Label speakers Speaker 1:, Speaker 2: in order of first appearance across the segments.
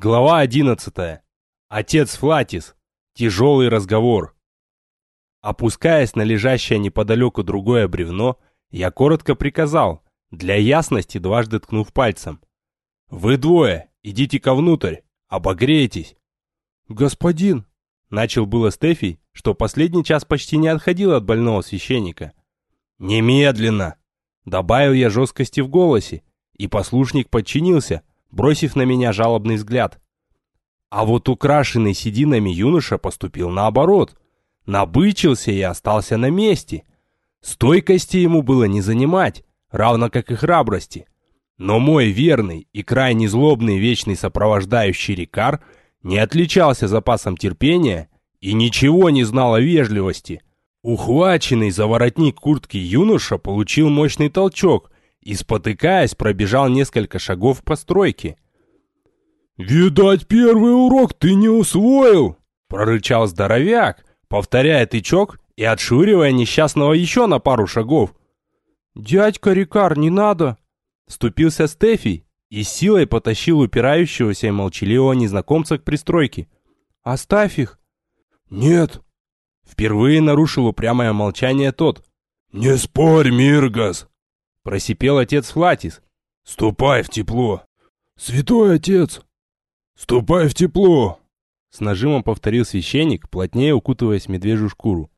Speaker 1: Глава 11. Отец Флатис. Тяжелый разговор. Опускаясь на лежащее неподалеку другое бревно, я коротко приказал, для ясности дважды ткнув пальцем. «Вы двое, идите-ка внутрь, обогреетесь». «Господин!» — начал было Стефий, что последний час почти не отходил от больного священника. «Немедленно!» — добавил я жесткости в голосе, и послушник подчинился, бросив на меня жалобный взгляд. А вот украшенный сединами юноша поступил наоборот. Набычился и остался на месте. Стойкости ему было не занимать, равно как и храбрости. Но мой верный и крайне злобный вечный сопровождающий Рикар не отличался запасом терпения и ничего не знал о вежливости. Ухваченный за воротник куртки юноша получил мощный толчок и, спотыкаясь, пробежал несколько шагов по стройке.
Speaker 2: «Видать, первый урок ты не усвоил!»
Speaker 1: — прорычал здоровяк, повторяя тычок и отшвыривая несчастного еще на пару шагов.
Speaker 3: «Дядька Рикар, не надо!»
Speaker 1: Ступился Стефи и силой потащил упирающегося и молчаливого незнакомца к пристройке. «Оставь их!»
Speaker 2: «Нет!»
Speaker 1: Впервые нарушил упрямое молчание тот.
Speaker 2: «Не спорь, Миргас!»
Speaker 1: Просипел отец Флатис.
Speaker 2: «Ступай в тепло!» «Святой отец!» «Ступай в тепло!»
Speaker 1: С нажимом повторил священник, плотнее укутываясь в медвежью шкуру.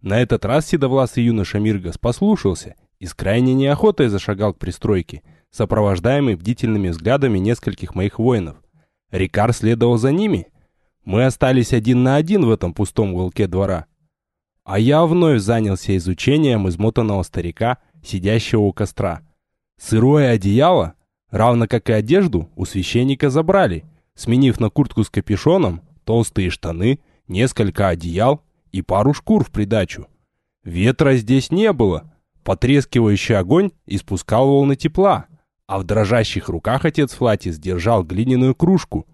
Speaker 1: На этот раз седовласый юноша Миргас послушался и с крайней неохотой зашагал к пристройке, сопровождаемый бдительными взглядами нескольких моих воинов. Рикар следовал за ними. Мы остались один на один в этом пустом уголке двора. А я вновь занялся изучением измотанного старика, сидящего у костра. Сырое одеяло, равно как и одежду, у священника забрали, сменив на куртку с капюшоном, толстые штаны, несколько одеял и пару шкур в придачу. Ветра здесь не было, потрескивающий огонь испускал волны тепла, а в дрожащих руках отец Флатис держал глиняную кружку,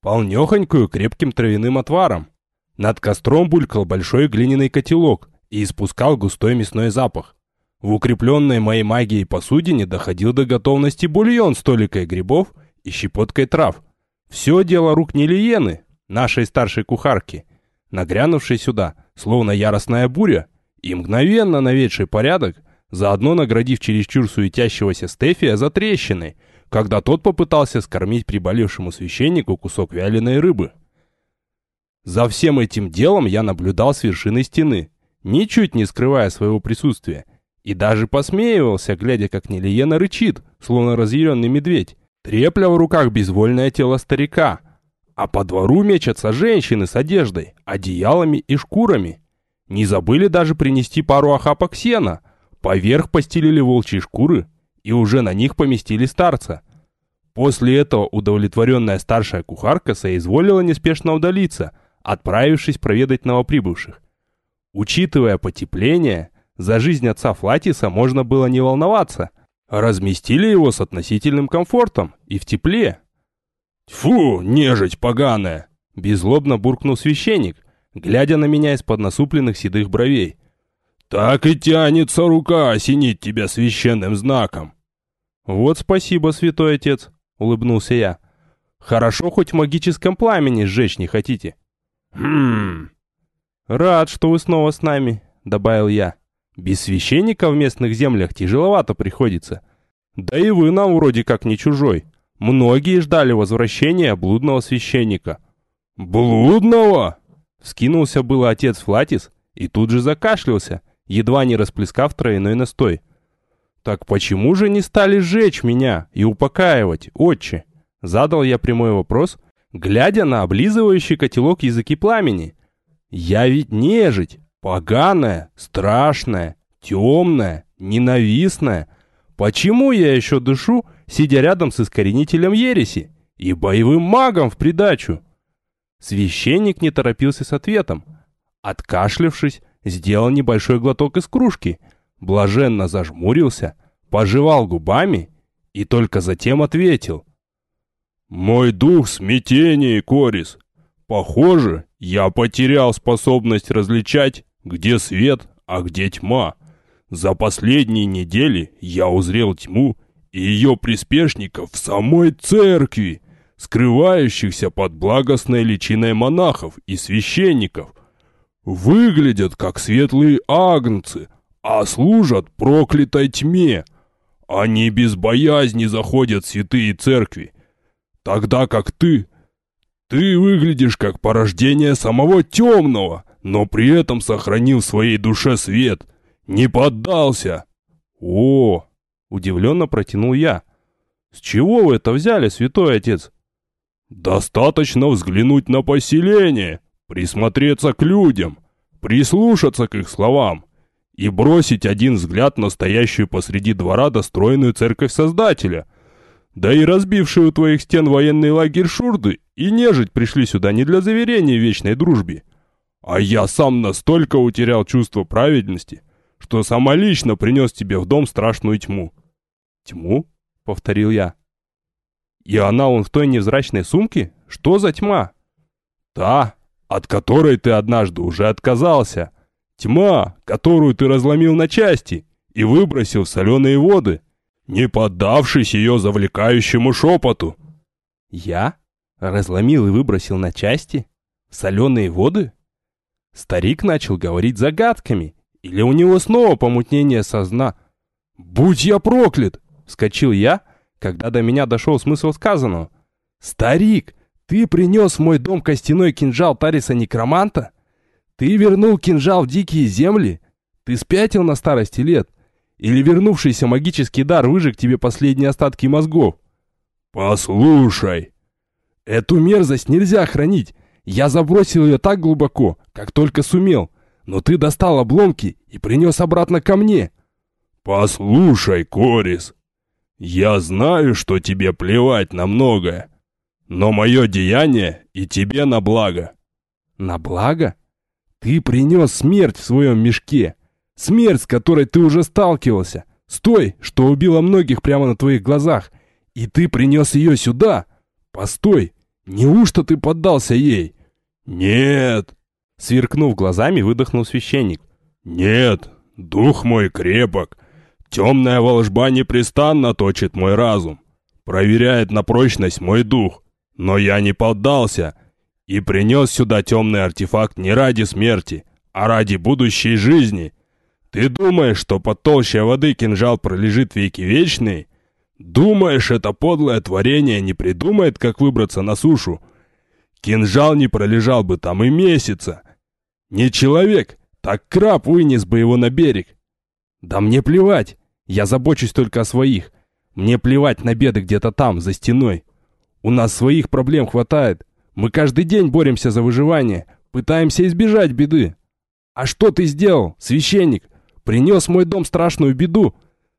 Speaker 1: полнехонькую крепким травяным отваром. Над костром булькал большой глиняный котелок и испускал густой мясной запах. В укрепленной моей магией посудине доходил до готовности бульон с толикой грибов и щепоткой трав. Все дело рук Нелиены, нашей старшей кухарки, нагрянувшей сюда, словно яростная буря, и мгновенно наведший порядок, заодно наградив чересчур суетящегося Стефия за трещины, когда тот попытался скормить приболевшему священнику кусок вяленой рыбы. За всем этим делом я наблюдал с вершины стены, ничуть не скрывая своего присутствия, и даже посмеивался, глядя, как Нелиена рычит, словно разъяренный медведь, трепля в руках безвольное тело старика. А по двору мечатся женщины с одеждой, одеялами и шкурами. Не забыли даже принести пару охапок сена. Поверх постелили волчьи шкуры и уже на них поместили старца. После этого удовлетворенная старшая кухарка соизволила неспешно удалиться, отправившись проведать новоприбывших. Учитывая потепление, за жизнь отца Флатиса можно было не волноваться. Разместили его с относительным комфортом и в тепле.
Speaker 2: «Фу, нежить поганая!»
Speaker 1: Беззлобно буркнул священник, глядя на меня из-под насупленных седых бровей.
Speaker 2: «Так и тянется рука осенить тебя священным знаком!»
Speaker 1: «Вот спасибо, святой отец!» — улыбнулся я. «Хорошо, хоть в магическом пламени сжечь не хотите».
Speaker 2: «Хм...»
Speaker 1: «Рад, что вы снова с нами», — добавил я. Без священника в местных землях тяжеловато приходится. Да и вы нам вроде как не чужой. Многие ждали возвращения блудного священника.
Speaker 2: «Блудного?»
Speaker 1: Скинулся было отец Флатис и тут же закашлялся, едва не расплескав тройной настой. «Так почему же не стали сжечь меня и упокаивать, отче?» Задал я прямой вопрос, глядя на облизывающий котелок языки пламени. «Я ведь нежить, Поганая, страшная, темная, ненавистная. Почему я еще дышу, сидя рядом с искоренителем ереси и боевым магом в придачу? Священник не торопился с ответом. Откашлившись, сделал небольшой глоток из кружки, блаженно зажмурился, пожевал губами и только затем ответил.
Speaker 2: «Мой дух в смятении, Корис. Похоже, я потерял способность различать где свет, а где тьма. За последние недели я узрел тьму и ее приспешников в самой церкви. скрывающихся под благостной личиной монахов и священников. Выглядят как светлые агнцы, а служат проклятой тьме. Они без боязни заходят в святые церкви, тогда как ты... Ты выглядишь как порождение самого темного, но при этом сохранил в своей душе свет, не поддался.
Speaker 1: О, удивленно протянул я. С чего вы это взяли, святой отец?
Speaker 2: Достаточно взглянуть на поселение, присмотреться к людям, прислушаться к их словам и бросить один взгляд на стоящую посреди двора достроенную церковь Создателя. Да и разбившие у твоих стен военный лагерь Шурды и нежить пришли сюда не для заверения вечной дружбе. А я сам настолько утерял чувство праведности, что самолично принес тебе в дом страшную тьму.
Speaker 1: Тьму? Повторил я. И она он в той невзрачной сумке? Что за тьма?
Speaker 2: Та, от которой ты однажды уже отказался. Тьма, которую ты разломил на части и выбросил в соленые воды, не поддавшись ее завлекающему шепоту.
Speaker 1: Я? Разломил и выбросил на части? Соленые воды? Старик начал говорить загадками. Или у него снова помутнение созна? «Будь я проклят!» — вскочил я, когда до меня дошел смысл сказанного. «Старик, ты принес в мой дом костяной кинжал Тариса Некроманта? Ты вернул кинжал в дикие земли? Ты спятил на старости лет? Или вернувшийся магический дар выжег тебе последние остатки мозгов?»
Speaker 2: «Послушай!»
Speaker 1: «Эту мерзость нельзя хранить! Я забросил ее так глубоко, как только сумел, но ты достал обломки и принес обратно ко мне!»
Speaker 2: «Послушай, Корис, я знаю, что тебе плевать на многое, но мое деяние и тебе на благо».
Speaker 1: «На благо? Ты принес смерть в своем мешке, смерть, с которой ты уже сталкивался, с той, что убила многих прямо на твоих глазах, и ты принес ее сюда? Постой, неужто ты поддался ей?»
Speaker 2: «Нет!»
Speaker 1: Сверкнув глазами, выдохнул священник.
Speaker 2: «Нет, дух мой крепок, Темная волжба непрестанно точит мой разум, проверяет на прочность мой дух, но я не поддался и принес сюда темный артефакт не ради смерти, а ради будущей жизни. Ты думаешь, что под толщей воды кинжал пролежит веки вечные? Думаешь, это подлое творение не придумает, как выбраться на сушу? Кинжал не пролежал бы там и месяца. Не человек, так краб вынес бы его на берег.
Speaker 1: Да мне плевать. Я забочусь только о своих. Мне плевать на беды где-то там, за стеной. У нас своих проблем хватает. Мы каждый день боремся за выживание, пытаемся избежать беды. А что ты сделал, священник? Принес мой дом страшную беду.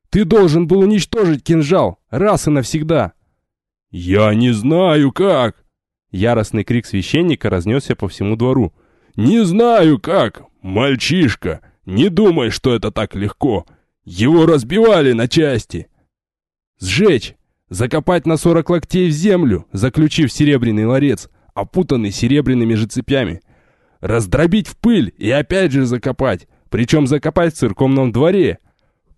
Speaker 1: Ты должен был уничтожить кинжал, раз и навсегда.
Speaker 2: Я не знаю как.
Speaker 1: Яростный крик священника разнесся по всему двору.
Speaker 2: Не знаю как, мальчишка. Не думай, что это так легко. Его разбивали на части.
Speaker 1: Сжечь! Закопать на сорок локтей в землю, заключив серебряный ларец, опутанный серебряными же цепями. Раздробить в пыль и опять же закопать, причем закопать в церковном дворе.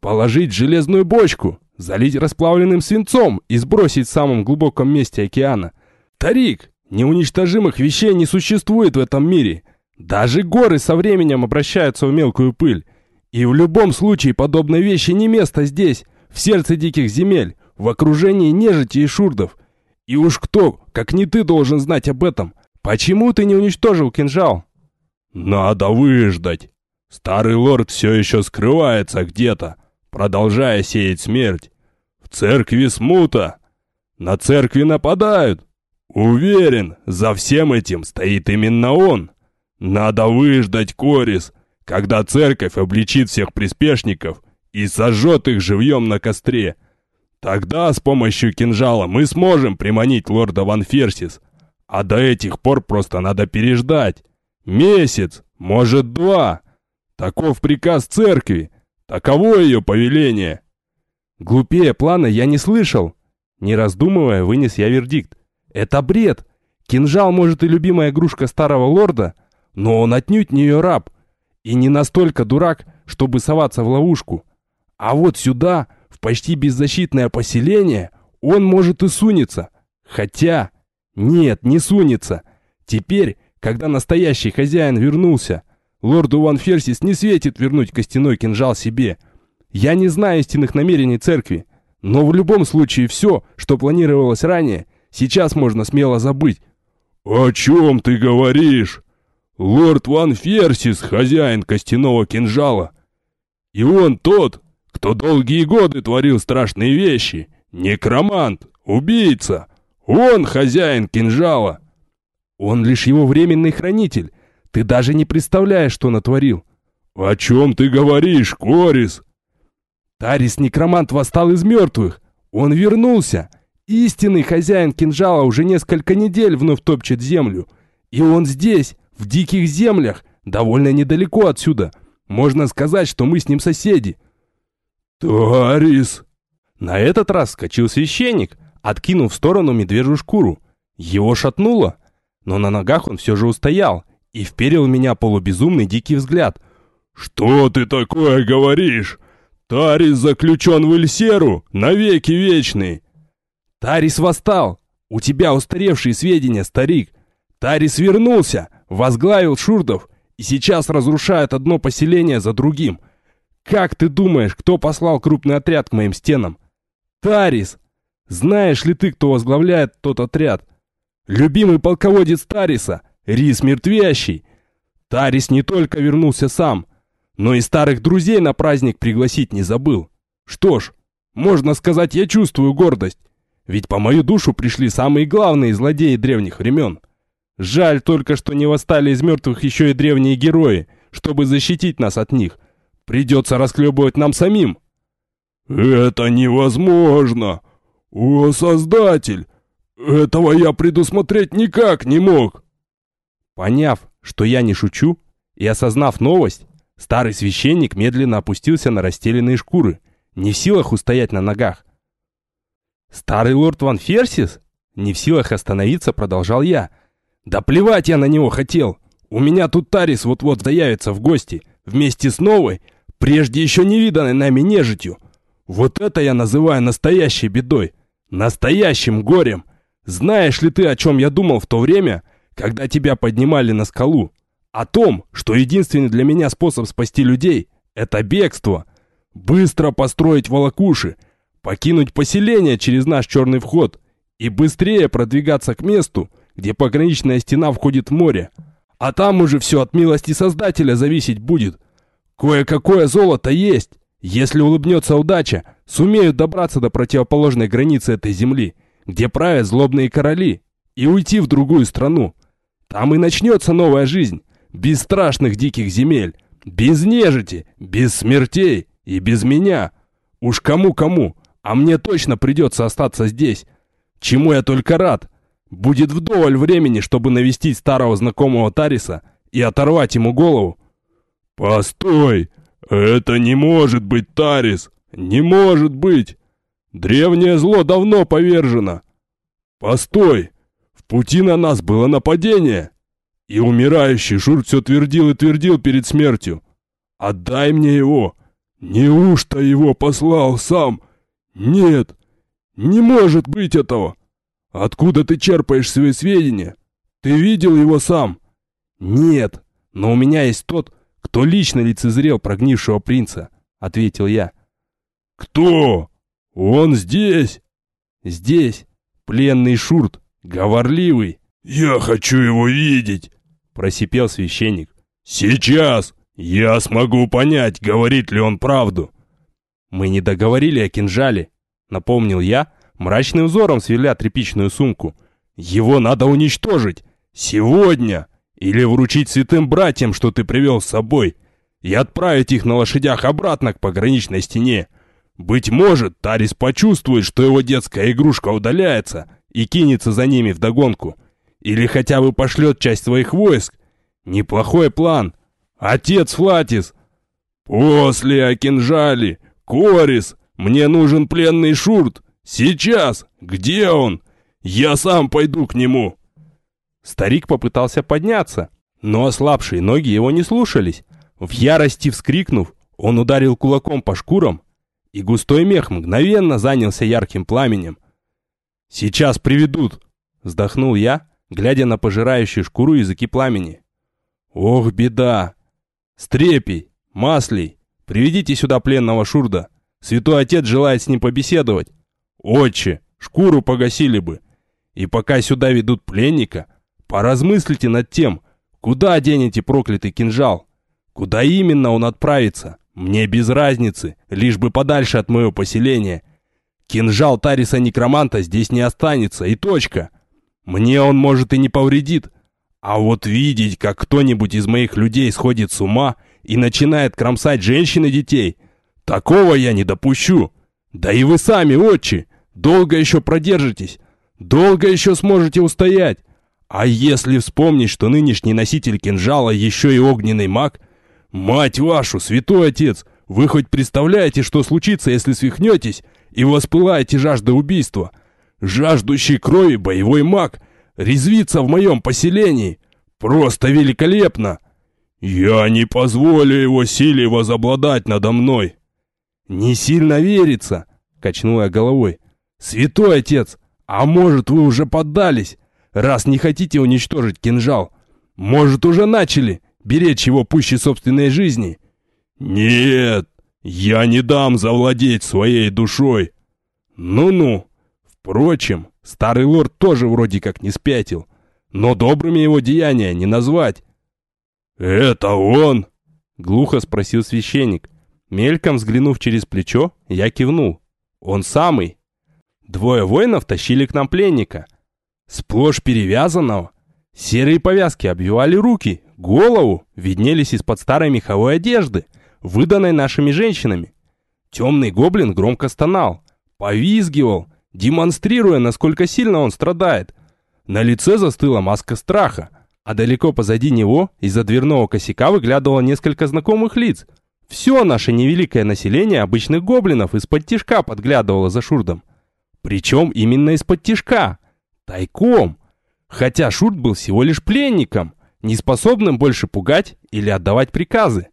Speaker 1: Положить железную бочку, залить расплавленным свинцом и сбросить в самом глубоком месте океана. Тарик, неуничтожимых вещей не существует в этом мире. Даже горы со временем обращаются в мелкую пыль. И в любом случае подобной вещи не место здесь, в сердце диких земель, в окружении нежити и шурдов. И уж кто, как не ты, должен знать об этом? Почему ты не уничтожил кинжал?
Speaker 2: Надо выждать. Старый лорд все еще скрывается где-то, продолжая сеять смерть. В церкви смута. На церкви нападают. Уверен, за всем этим стоит именно он. Надо выждать, Корис, когда церковь обличит всех приспешников и сожжет их живьем на костре. Тогда с помощью кинжала мы сможем приманить лорда Ван Ферсис, а до этих пор просто надо переждать. Месяц, может два. Таков приказ церкви, таково ее повеление.
Speaker 1: Глупее плана я не слышал. Не раздумывая, вынес я вердикт. Это бред. Кинжал, может, и любимая игрушка старого лорда, но он отнюдь не ее раб. И не настолько дурак, чтобы соваться в ловушку. А вот сюда, в почти беззащитное поселение, он может и сунется. Хотя, Нет, не сунется. Теперь, когда настоящий хозяин вернулся, лорду Ван Ферсис не светит вернуть костяной кинжал себе. Я не знаю истинных намерений церкви, но в любом случае все, что планировалось ранее, сейчас можно смело забыть.
Speaker 2: «О чем ты говоришь? Лорд Ван Ферсис, хозяин костяного кинжала. И он тот, кто долгие годы творил страшные вещи. Некромант, убийца. Он хозяин кинжала.
Speaker 1: Он лишь его временный хранитель. Ты даже не представляешь, что натворил.
Speaker 2: О чем ты говоришь, Корис?
Speaker 1: Тарис Некромант восстал из мертвых. Он вернулся. Истинный хозяин кинжала уже несколько недель вновь топчет землю. И он здесь, в диких землях, довольно недалеко отсюда. Можно сказать, что мы с ним соседи.
Speaker 2: Тарис!
Speaker 1: На этот раз скочил священник, откинув в сторону медвежью шкуру. Его шатнуло, но на ногах он все же устоял и вперил в меня полубезумный дикий взгляд.
Speaker 2: «Что ты такое говоришь? Тарис заключен в Эльсеру, навеки вечный!»
Speaker 1: «Тарис восстал! У тебя устаревшие сведения, старик! Тарис вернулся, возглавил шурдов и сейчас разрушает одно поселение за другим. Как ты думаешь, кто послал крупный отряд к моим стенам? Тарис! Знаешь ли ты, кто возглавляет тот отряд? Любимый полководец Тариса, Рис Мертвящий. Тарис не только вернулся сам, но и старых друзей на праздник пригласить не забыл. Что ж, можно сказать, я чувствую гордость. Ведь по мою душу пришли самые главные злодеи древних времен. Жаль только, что не восстали из мертвых еще и древние герои, чтобы защитить нас от них. Придется расхлебывать нам самим.
Speaker 2: «Это невозможно! О, Создатель! Этого я предусмотреть никак не мог!»
Speaker 1: Поняв, что я не шучу, и осознав новость, старый священник медленно опустился на расстеленные шкуры, не в силах устоять на ногах. «Старый лорд Ван Ферсис?» Не в силах остановиться, продолжал я. «Да плевать я на него хотел! У меня тут Тарис вот-вот заявится в гости, вместе с новой, прежде еще не виданной нами нежитью. Вот это я называю настоящей бедой, настоящим горем. Знаешь ли ты, о чем я думал в то время, когда тебя поднимали на скалу? О том, что единственный для меня способ спасти людей – это бегство. Быстро построить волокуши – покинуть поселение через наш черный вход и быстрее продвигаться к месту, где пограничная стена входит в море. А там уже все от милости Создателя зависеть будет. Кое-какое золото есть. Если улыбнется удача, сумеют добраться до противоположной границы этой земли, где правят злобные короли, и уйти в другую страну. Там и начнется новая жизнь, без страшных диких земель, без нежити, без смертей и без меня. Уж кому-кому, а мне точно придется остаться здесь. Чему я только рад. Будет вдоволь времени, чтобы навестить старого знакомого Тариса и оторвать ему голову.
Speaker 2: «Постой! Это не может быть Тарис! Не может быть! Древнее зло давно повержено! Постой! В пути на нас было нападение!» И умирающий Шур все твердил и твердил перед смертью. «Отдай мне его! Неужто его послал сам?» «Нет, не может быть этого! Откуда ты черпаешь свои сведения? Ты видел его сам?»
Speaker 1: «Нет, но у меня есть тот, кто лично лицезрел прогнившего принца», — ответил я.
Speaker 2: «Кто? Он здесь?»
Speaker 1: «Здесь. Пленный Шурт, говорливый».
Speaker 2: «Я хочу его видеть», —
Speaker 1: просипел священник.
Speaker 2: «Сейчас! Я смогу понять, говорит ли он правду».
Speaker 1: «Мы не договорили о кинжале», — напомнил я, мрачным взором сверля тряпичную сумку. «Его надо уничтожить! Сегодня! Или вручить святым братьям, что ты привел с собой, и отправить их на лошадях обратно к пограничной стене. Быть может, Тарис почувствует, что его детская игрушка удаляется и кинется за ними вдогонку. Или хотя бы пошлет часть своих войск. Неплохой план. Отец Флатис!»
Speaker 2: «После о кинжале!» «Корис, мне нужен пленный Шурт! Сейчас! Где он? Я сам пойду к нему!»
Speaker 1: Старик попытался подняться, но ослабшие ноги его не слушались. В ярости вскрикнув, он ударил кулаком по шкурам, и густой мех мгновенно занялся ярким пламенем. «Сейчас приведут!» Вздохнул я, глядя на пожирающую шкуру языки пламени. Ох, беда! Стрепий, Маслей, приведите сюда пленного Шурда. Святой Отец желает с ним побеседовать. Отче, шкуру погасили бы. И пока сюда ведут пленника, поразмыслите над тем, куда денете проклятый кинжал. Куда именно он отправится? Мне без разницы, лишь бы подальше от моего поселения. Кинжал Тариса Некроманта здесь не останется, и точка. Мне он, может, и не повредит. А вот видеть, как кто-нибудь из моих людей сходит с ума и начинает кромсать женщин и детей, такого я не допущу. Да и вы сами, отчи, долго еще продержитесь, долго еще сможете устоять. А если вспомнить, что нынешний носитель кинжала еще и огненный маг, мать вашу, святой отец, вы хоть представляете, что случится, если свихнетесь и воспылаете жаждой убийства? Жаждущий крови боевой маг резвится в моем поселении. Просто великолепно! Я не позволю его силе возобладать надо мной. Не сильно верится, качнул я головой. Святой отец, а может вы уже поддались, раз не хотите уничтожить кинжал? Может уже начали беречь его пуще собственной жизни? Нет, я не дам завладеть своей душой. Ну-ну. Впрочем, старый лорд тоже вроде как не спятил. Но добрыми его деяния не назвать. «Это он?» — глухо спросил священник. Мельком взглянув через плечо, я кивнул. «Он самый!» Двое воинов тащили к нам пленника. Сплошь перевязанного. Серые повязки обвивали руки, голову виднелись из-под старой меховой одежды, выданной нашими женщинами. Темный гоблин громко стонал, повизгивал, демонстрируя, насколько сильно он страдает. На лице застыла маска страха, а далеко позади него из-за дверного косяка выглядывало несколько знакомых лиц. Все наше невеликое население обычных гоблинов из-под тишка подглядывало за Шурдом. Причем именно из-под тишка. Тайком. Хотя Шурд был всего лишь пленником, неспособным больше пугать или отдавать приказы.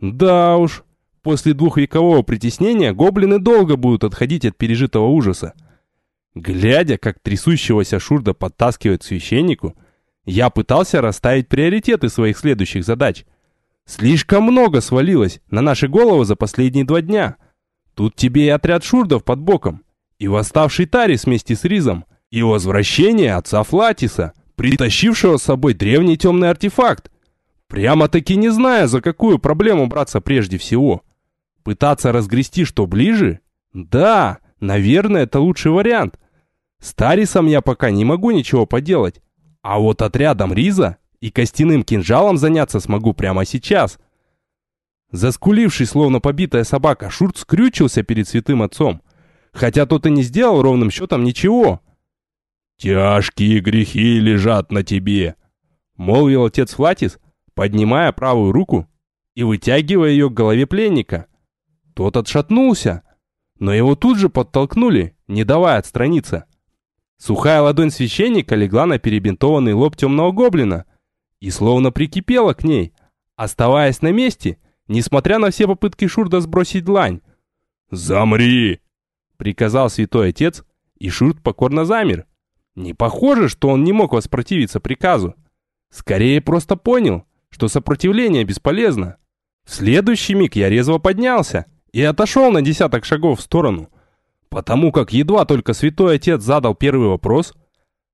Speaker 1: Да уж, после двухвекового притеснения гоблины долго будут отходить от пережитого ужаса. Глядя, как трясущегося Шурда подтаскивает священнику, я пытался расставить приоритеты своих следующих задач. Слишком много свалилось на наши головы за последние два дня. Тут тебе и отряд шурдов под боком, и восставший Тарис вместе с Ризом, и возвращение отца Флатиса, притащившего с собой древний темный артефакт. Прямо-таки не зная, за какую проблему браться прежде всего. Пытаться разгрести что ближе? Да, наверное, это лучший вариант. С Тарисом я пока не могу ничего поделать. А вот отрядом Риза и костяным кинжалом заняться смогу прямо сейчас. Заскуливший, словно побитая собака, Шурт скрючился перед святым отцом, хотя тот и не сделал ровным счетом ничего. «Тяжкие грехи лежат на тебе», — молвил отец Флатис, поднимая правую руку и вытягивая ее к голове пленника. Тот отшатнулся, но его тут же подтолкнули, не давая отстраниться. Сухая ладонь священника легла на перебинтованный лоб темного гоблина и словно прикипела к ней, оставаясь на месте, несмотря на все попытки Шурда сбросить длань. «Замри!» — приказал святой отец, и Шурд покорно замер. Не похоже, что он не мог воспротивиться приказу. Скорее просто понял, что сопротивление бесполезно. В следующий миг я резво поднялся и отошел на десяток шагов в сторону — Потому как едва только святой отец задал первый вопрос,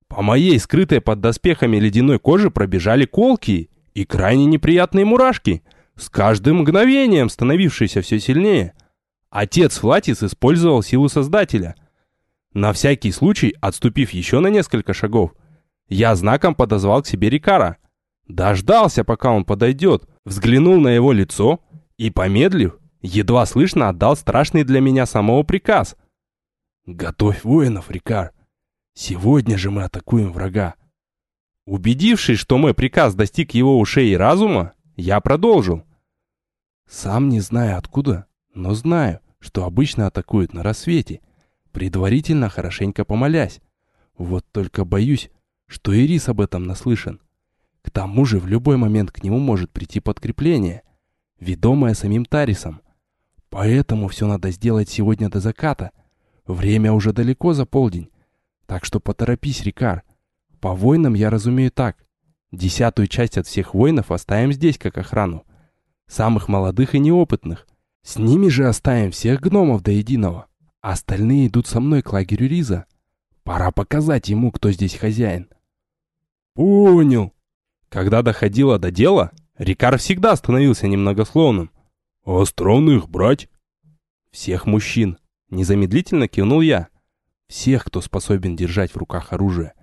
Speaker 1: по моей скрытой под доспехами ледяной кожи пробежали колки и крайне неприятные мурашки, с каждым мгновением становившиеся все сильнее. Отец Флатис использовал силу Создателя. На всякий случай, отступив еще на несколько шагов, я знаком подозвал к себе Рикара. Дождался, пока он подойдет, взглянул на его лицо и, помедлив, едва слышно отдал страшный для меня самого приказ — «Готовь воинов, Рикар! Сегодня же мы атакуем врага!» Убедившись, что мой приказ достиг его ушей и разума, я продолжил. «Сам не знаю откуда, но знаю, что обычно атакуют на рассвете, предварительно хорошенько помолясь. Вот только боюсь, что Ирис об этом наслышан. К тому же в любой момент к нему может прийти подкрепление, ведомое самим Тарисом. Поэтому все надо сделать сегодня до заката — Время уже далеко за полдень. Так что поторопись, Рикар. По воинам я разумею так. Десятую часть от всех воинов оставим здесь как охрану. Самых молодых и неопытных. С ними же оставим всех гномов до единого. Остальные идут со мной к лагерю Риза. Пора показать ему, кто здесь хозяин.
Speaker 2: Понял.
Speaker 1: Когда доходило до дела, Рикар всегда становился немногословным.
Speaker 2: А странных брать?
Speaker 1: Всех мужчин. Незамедлительно кивнул я. Всех, кто способен держать в руках оружие.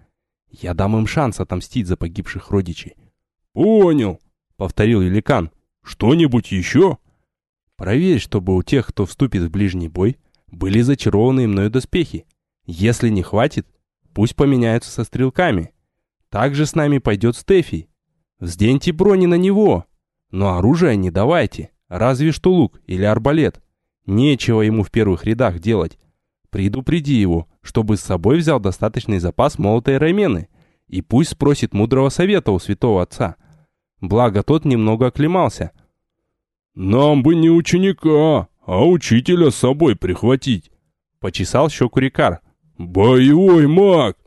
Speaker 1: Я дам им шанс отомстить за погибших родичей.
Speaker 2: Понял,
Speaker 1: повторил великан.
Speaker 2: Что-нибудь еще?
Speaker 1: Проверь, чтобы у тех, кто вступит в ближний бой, были зачарованные мною доспехи. Если не хватит, пусть поменяются со стрелками. Также с нами пойдет Стефи. Взденьте брони на него. Но оружие не давайте, разве что лук или арбалет. Нечего ему в первых рядах делать. Предупреди его, чтобы с собой взял достаточный запас молотой рамены, и пусть спросит мудрого совета у святого отца. Благо тот немного оклемался.
Speaker 2: «Нам бы не ученика, а учителя с собой прихватить», —
Speaker 1: почесал щеку Рикар.
Speaker 2: «Боевой маг!»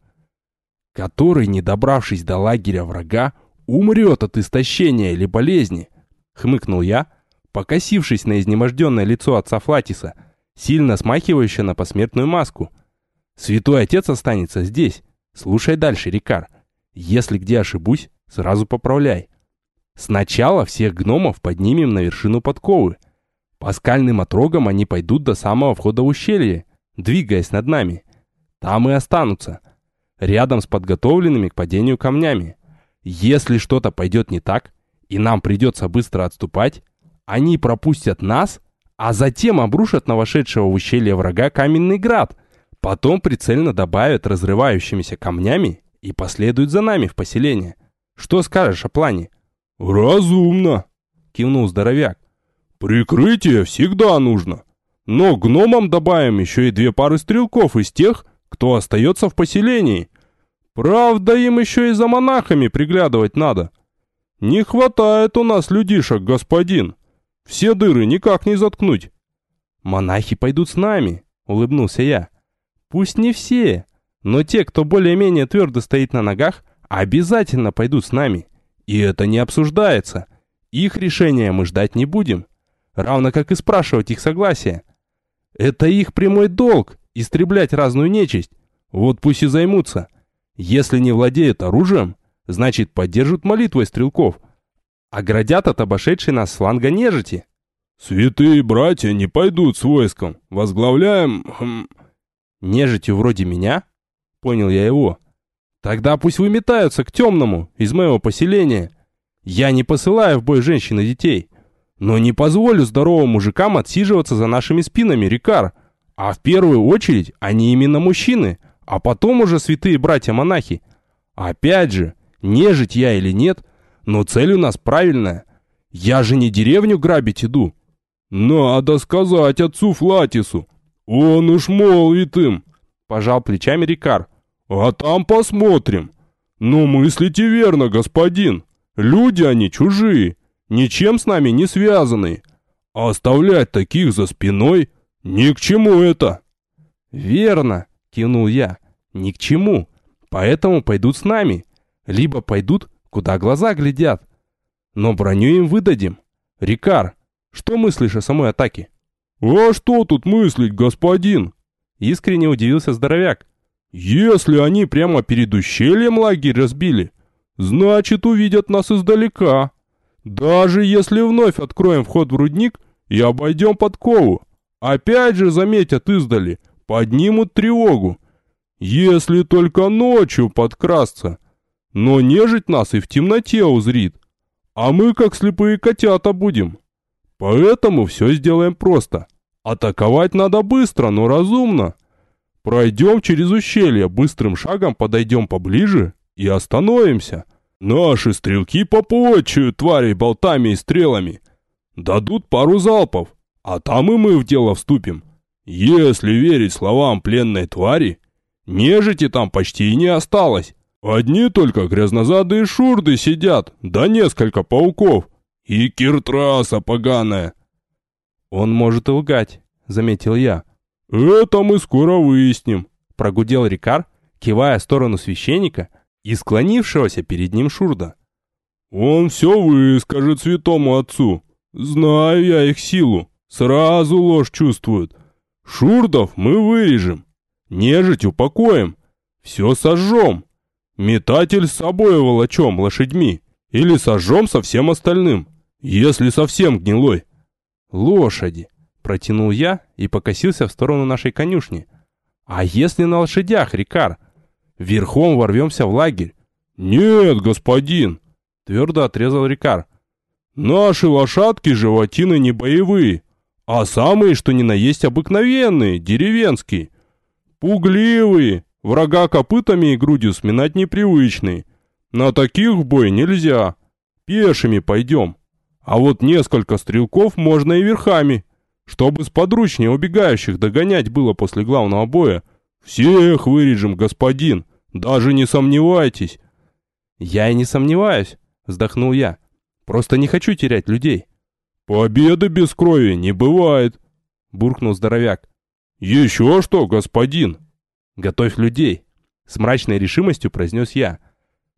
Speaker 1: «Который, не добравшись до лагеря врага, умрет от истощения или болезни», — хмыкнул я, покосившись на изнеможденное лицо отца Флатиса — сильно смахивающая на посмертную маску. Святой Отец останется здесь. Слушай дальше, Рикар. Если где ошибусь, сразу поправляй. Сначала всех гномов поднимем на вершину подковы. По скальным отрогам они пойдут до самого входа в ущелье, двигаясь над нами. Там и останутся. Рядом с подготовленными к падению камнями. Если что-то пойдет не так, и нам придется быстро отступать, они пропустят нас а затем обрушат на вошедшего в ущелье врага каменный град, потом прицельно добавят разрывающимися камнями и последуют за нами в поселение. Что скажешь о плане?
Speaker 2: «Разумно», — кивнул здоровяк. «Прикрытие всегда нужно. Но гномам добавим еще и две пары стрелков из тех, кто остается в поселении. Правда, им еще и за монахами приглядывать надо. Не хватает у нас людишек, господин. Все дыры никак не заткнуть.
Speaker 1: Монахи пойдут с нами, улыбнулся я. Пусть не все, но те, кто более-менее твердо стоит на ногах, обязательно пойдут с нами. И это не обсуждается. Их решения мы ждать не будем. Равно как и спрашивать их согласия. Это их прямой долг – истреблять разную нечисть. Вот пусть и займутся. Если не владеют оружием, значит поддержат молитвой стрелков, оградят от обошедшей нас фланга нежити.
Speaker 2: «Святые братья не пойдут с войском. Возглавляем...» хм...
Speaker 1: «Нежитью вроде меня?» Понял я его. «Тогда пусть выметаются к темному, из моего поселения. Я не посылаю в бой женщин и детей, но не позволю здоровым мужикам отсиживаться за нашими спинами, Рикар. А в первую очередь они именно мужчины, а потом уже святые братья-монахи. Опять же, нежить я или нет, но цель у нас правильная. Я же не деревню грабить иду.
Speaker 2: Надо сказать отцу Флатису. Он уж молвит им.
Speaker 1: Пожал плечами Рикар.
Speaker 2: А там посмотрим. Но мыслите верно, господин. Люди они чужие, ничем с нами не связанные. Оставлять таких за спиной ни к чему это.
Speaker 1: Верно, кивнул я. Ни к чему. Поэтому пойдут с нами. Либо пойдут куда глаза глядят. Но броню им выдадим. Рикар, что мыслишь о самой атаке?
Speaker 2: А что тут мыслить, господин?
Speaker 1: Искренне удивился здоровяк.
Speaker 2: Если они прямо перед ущельем лагерь разбили, значит увидят нас издалека. Даже если вновь откроем вход в рудник и обойдем подкову, опять же заметят издали, поднимут тревогу. Если только ночью подкрасться, но нежить нас и в темноте узрит. А мы как слепые котята будем. Поэтому все сделаем просто. Атаковать надо быстро, но разумно. Пройдем через ущелье, быстрым шагом подойдем поближе и остановимся. Наши стрелки попочуют тварей болтами и стрелами. Дадут пару залпов, а там и мы в дело вступим. Если верить словам пленной твари, нежити там почти и не осталось. Одни только грязнозадые шурды сидят, да несколько пауков. И киртраса поганая.
Speaker 1: Он может и лгать, заметил я.
Speaker 2: Это мы скоро выясним,
Speaker 1: прогудел Рикар, кивая в сторону священника и склонившегося перед ним Шурда.
Speaker 2: «Он все выскажет святому отцу. Знаю я их силу. Сразу ложь чувствуют. Шурдов мы вырежем. Нежить упокоим. Все сожжем. Метатель с собой волочем лошадьми. Или сожжем со всем остальным, если совсем гнилой.
Speaker 1: Лошади, протянул я и покосился в сторону нашей конюшни. А если на лошадях, Рикар? Верхом ворвемся в лагерь.
Speaker 2: Нет, господин, твердо отрезал Рикар. Наши лошадки животины не боевые, а самые, что ни на есть обыкновенные, деревенские. Пугливые, врага копытами и грудью сминать непривычные. На таких в бой нельзя. Пешими пойдем. А вот несколько стрелков можно и верхами. Чтобы сподручнее убегающих догонять было после главного боя. Всех вырежем, господин. Даже не сомневайтесь.
Speaker 1: Я и не сомневаюсь, вздохнул я. Просто не хочу терять людей.
Speaker 2: Победы без крови не бывает, буркнул здоровяк. Еще что, господин?
Speaker 1: Готовь людей, с мрачной решимостью произнес я.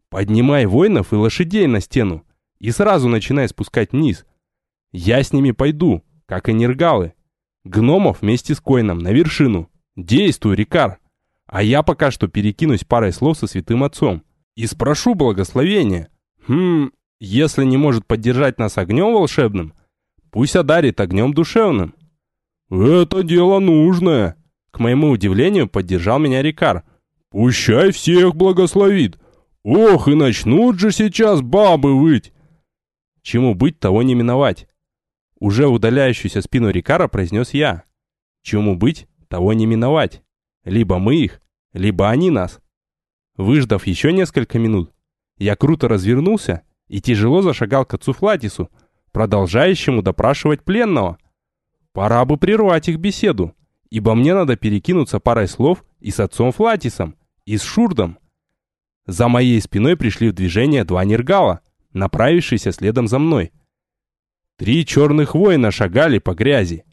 Speaker 1: Поднимай воинов и лошадей на стену и сразу начинай спускать вниз. Я с ними пойду, как и нергалы. Гномов вместе с Коином на вершину. Действуй, Рикар. А я пока что перекинусь парой слов со святым отцом и спрошу благословения. Хм, если не может поддержать нас огнем волшебным, пусть одарит огнем душевным.
Speaker 2: Это дело нужное.
Speaker 1: К моему удивлению, поддержал меня Рикар.
Speaker 2: Пущай всех благословит. Ох, и начнут же сейчас бабы выть.
Speaker 1: Чему быть, того не миновать. Уже удаляющуюся спину Рикара произнес я. Чему быть, того не миновать. Либо мы их, либо они нас. Выждав еще несколько минут, я круто развернулся и тяжело зашагал к отцу Флатису, продолжающему допрашивать пленного. Пора бы прервать их беседу, ибо мне надо перекинуться парой слов и с отцом Флатисом, и с Шурдом. За моей спиной пришли в движение два нергала, направившиеся следом за мной. Три черных воина шагали по грязи.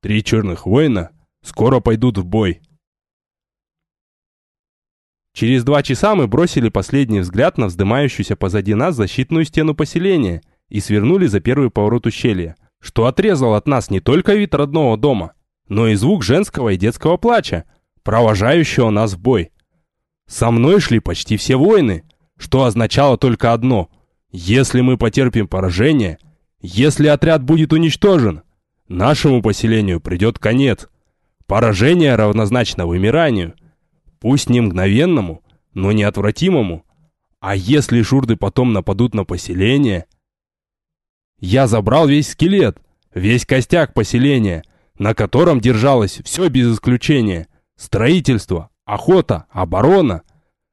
Speaker 1: Три черных воина скоро пойдут в бой. Через два часа мы бросили последний взгляд на вздымающуюся позади нас защитную стену поселения и свернули за первый поворот ущелья, что отрезал от нас не только вид родного дома, но и звук женского и детского плача, провожающего нас в бой. Со мной шли почти все воины, что означало только одно – если мы потерпим поражение, если отряд будет уничтожен, нашему поселению придет конец. Поражение равнозначно вымиранию. Пусть не мгновенному, но неотвратимому. А если шурды потом нападут на поселение? Я забрал весь скелет, весь костяк поселения, на котором держалось все без исключения. Строительство, охота, оборона.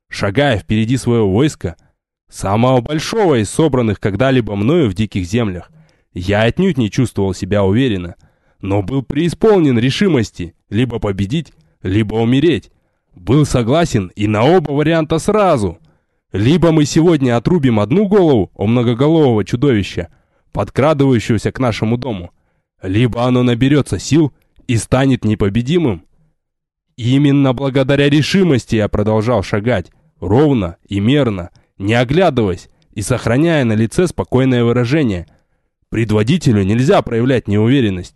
Speaker 1: Шагая впереди своего войска – Самого большого из собранных когда-либо мною в диких землях. Я отнюдь не чувствовал себя уверенно, но был преисполнен решимости либо победить, либо умереть. Был согласен и на оба варианта сразу. Либо мы сегодня отрубим одну голову у многоголового чудовища, подкрадывающегося к нашему дому, либо оно наберется сил и станет непобедимым. Именно благодаря решимости я продолжал шагать, ровно и мерно, не оглядываясь и сохраняя на лице спокойное выражение. Предводителю нельзя проявлять неуверенность.